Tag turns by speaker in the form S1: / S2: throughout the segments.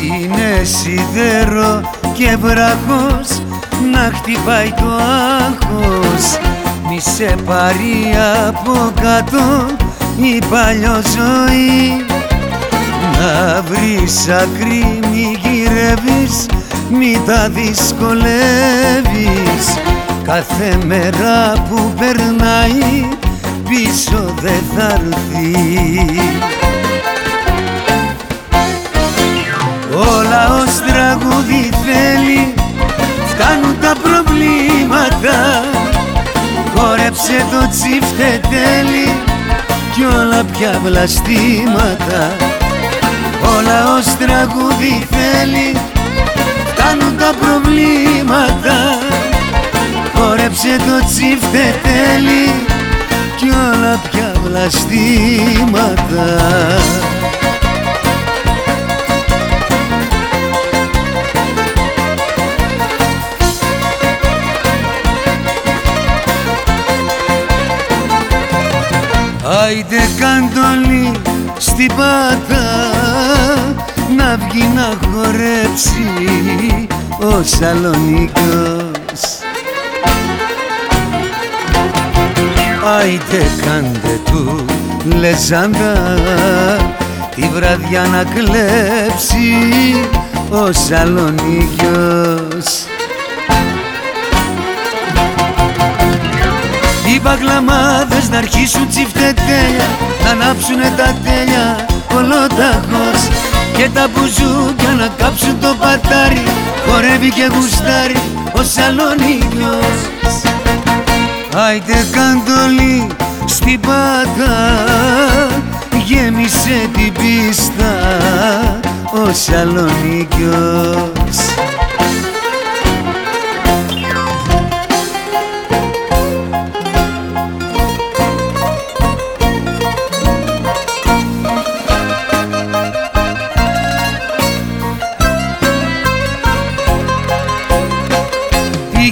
S1: Γίνες σιδέρο και βράχος να χτυπάει το άγχος. Μη σε πάρει από κάτω η παλιό ζωή. να βρεις άκρη μη γυρεύεις μη τα δυσκολεύεις. Κάθε μέρα που περνάει πίσω δεν θα έρθει. Όλα ως τραγούδι θέλει φτάνουν τα προβλήματα. Χόρεψε το τσίφτε τέλει κι όλα πια βλαστήματα Όλα ως τραγούδι θέλει φτάνουν τα προβλήματα. Χόρεψε το τσίφτε τέλει κι όλα πια βλαστήματα. Άιντε καντολί στην πάτα να βγει να χορέψει ο Σαλονίκος. Άιντε κάντε του λεζάντα τη βραδιά να κλέψει ο Σαλονίκος Οι μπαγλαμάδες να αρχίσουν τσιφτετέλια Να ανάψουνε τα τέλια ολόταχος Και τα μπουζούκια να κάψουν το πατάρι Χορεύει και γουστάρει ο Σαλονίκιος Άιτε καντολί στην πάτα Γέμισε την πίστα ο Σαλονίκιος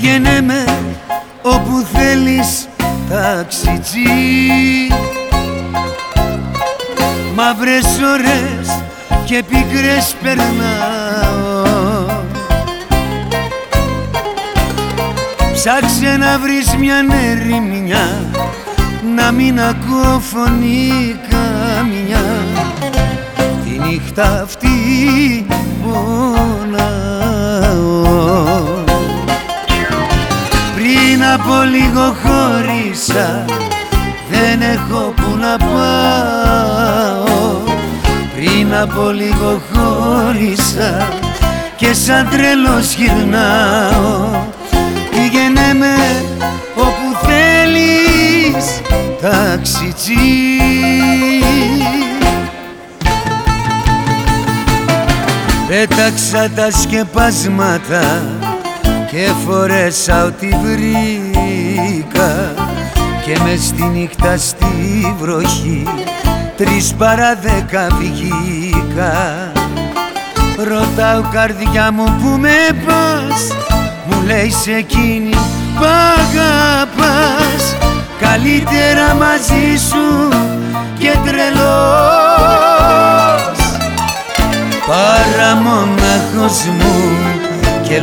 S1: Πήγαινε με όπου θέλεις ταξιτζή Μαύρες ώρες και πικρές περνάω. Ψάξε να βρεις μια νεριμιά να μην ακούω φωνή καμιά τη νύχτα αυτή πονάω από λίγο χώρισα Δεν έχω που να πάω. Πριν από λίγο χώρισα Και σαν τρελός γυρνάω. Πήγαινε με όπου θέλεις Ταξιτζή Πέταξα τα σκεπάσματα και φορέσα ό,τι βρήκα και μες στη νύχτα στη βροχή τρεις παρά δέκα βγήκα. Ρωτάω καρδιά μου που με πας; Μου λέει σε εκείνη π' αγαπάς. Καλύτερα μαζί σου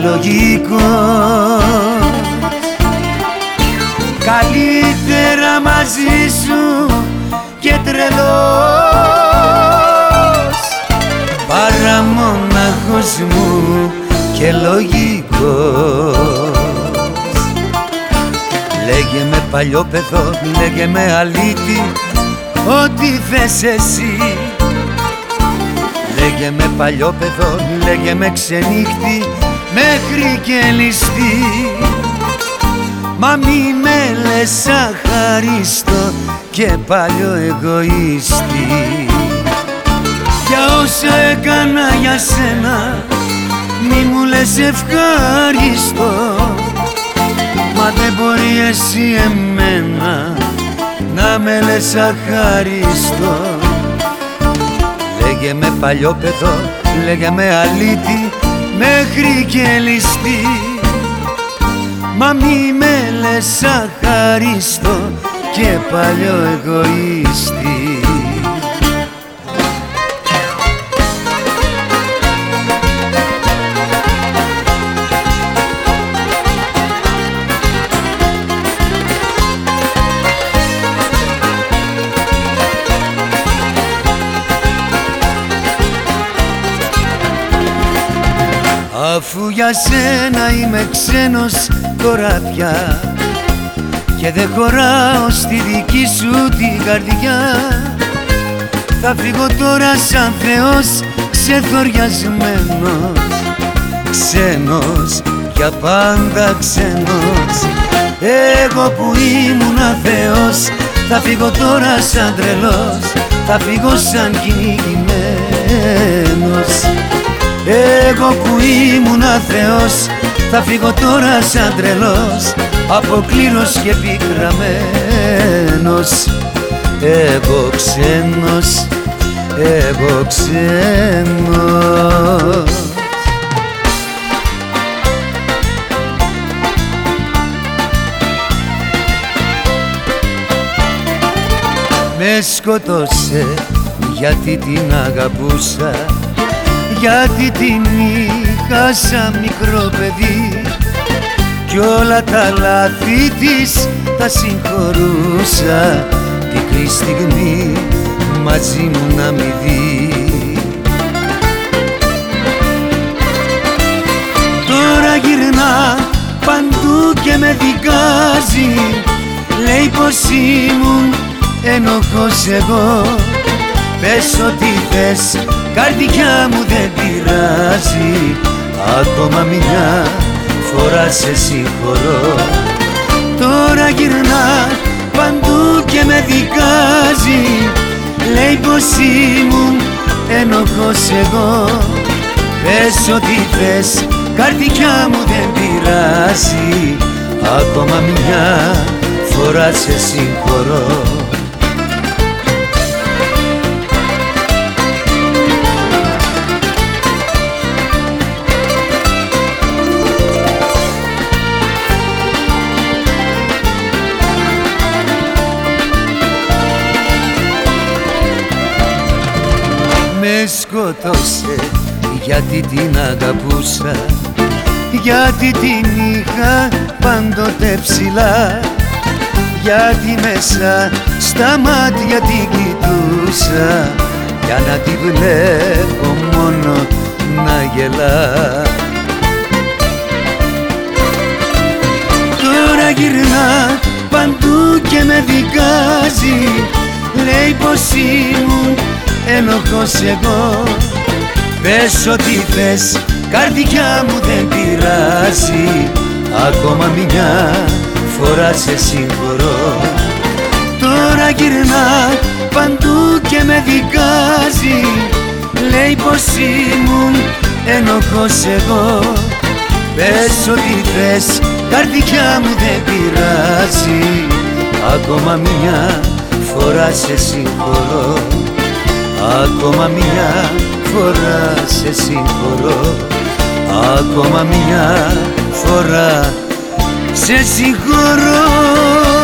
S1: λογικός. Καλύτερα μαζί σου και τρελός. Παρά μονάχος μου και λογικός. Λέγε με παλιό παιδό, λέγε με αλήτη Ό,τι θες εσύ Λέγε με παλιό παιδό, λέγε με ξενύχτη μέχρι και ληστή. Μα μη με λες αχαριστώ και παλιό εγωίστη. Για όσα έκανα για σένα μη μου λες ευχαριστώ Μα δεν μπορεί εσύ εμένα να με λες αχαριστώ Λέγε με παλιό παιδό, λέγε με αλήτη μέχρι και ληστή. Μα μη με λες αχαρίστο και παλιό εγωίστη Αφού για σένα είμαι ξένος τώρα πια Και δεν χωράω στη δική σου την καρδιά. Θα φύγω τώρα σαν Θεός ξεθοριασμένος. Ξένος, για πάντα ξένος. Εγώ που ήμουνα Θεός Θα φύγω τώρα σαν τρελός. Θα φύγω σαν κυνηγημένος εγώ που ήμουνα Θεός θα φύγω τώρα σαν τρελός. Αποκλήρος και πικραμένος εγώ ξένος, εγώ ξένος. Με σκοτώσε γιατί την αγαπούσα γιατί την είχα σαν μικρό παιδί. Κι όλα τα λάθη της τα συγχωρούσα. Πικρή στιγμή μαζί μου να μη δει. Τώρα γυρνά παντού και με δικάζει. Λέει πως ήμουν ενοχός εγώ. Πες ό,τι θες Καρδιά μου δεν πειράζει. Ακόμα μια φορά σε συγχωρώ. Τώρα γυρνά παντού και με δικάζει. Λέει πως ήμουν ενοχός εγώ. Πες ό,τι θες καρδιά μου δεν πειράζει. Ακόμα μια φορά σε συγχωρώ σκότωσε γιατί την αγαπούσα γιατί την είχα πάντοτε ψηλά γιατί μέσα στα μάτια την κοιτούσα για να τη βλέπω μόνο να γελά. Τώρα γυρνά παντού και με δικάζει λέει πως ήμουν ένοχος εγώ. Πες ό,τι θες, καρδιά μου δεν πειράζει. Ακόμα μια φορά σε συγχωρώ. Τώρα γυρνά παντού και με δικάζει. Λέει πως ήμουν ένοχος εγώ. Πες ό,τι θες, καρδιά μου δεν πειράζει. Ακόμα μια φορά σε συγχωρώ Ακόμα μια φορά σε συγχωρώ. Ακόμα μια φορά σε συγχωρώ